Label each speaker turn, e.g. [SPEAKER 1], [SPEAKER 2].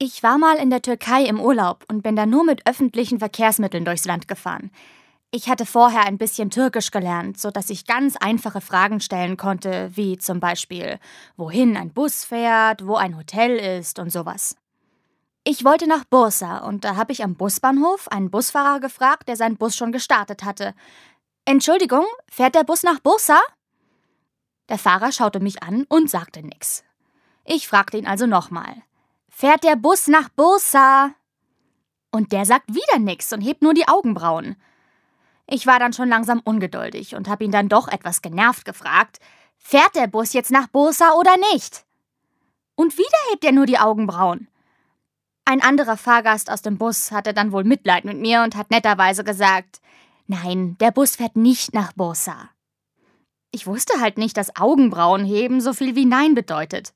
[SPEAKER 1] Ich war mal in der Türkei im Urlaub und bin da nur mit öffentlichen Verkehrsmitteln durchs Land gefahren. Ich hatte vorher ein bisschen Türkisch gelernt, sodass ich ganz einfache Fragen stellen konnte, wie zum Beispiel, wohin ein Bus fährt, wo ein Hotel ist und sowas. Ich wollte nach Bursa und da habe ich am Busbahnhof einen Busfahrer gefragt, der seinen Bus schon gestartet hatte. Entschuldigung, fährt der Bus nach Bursa? Der Fahrer schaute mich an und sagte nichts. Ich fragte ihn also nochmal. Fährt der Bus nach Bursa? Und der sagt wieder nichts und hebt nur die Augenbrauen. Ich war dann schon langsam ungeduldig und habe ihn dann doch etwas genervt gefragt, fährt der Bus jetzt nach Bursa oder nicht? Und wieder hebt er nur die Augenbrauen. Ein anderer Fahrgast aus dem Bus hatte dann wohl Mitleid mit mir und hat netterweise gesagt, nein, der Bus fährt nicht nach Bursa. Ich wusste halt nicht, dass Augenbrauen heben so viel wie Nein bedeutet.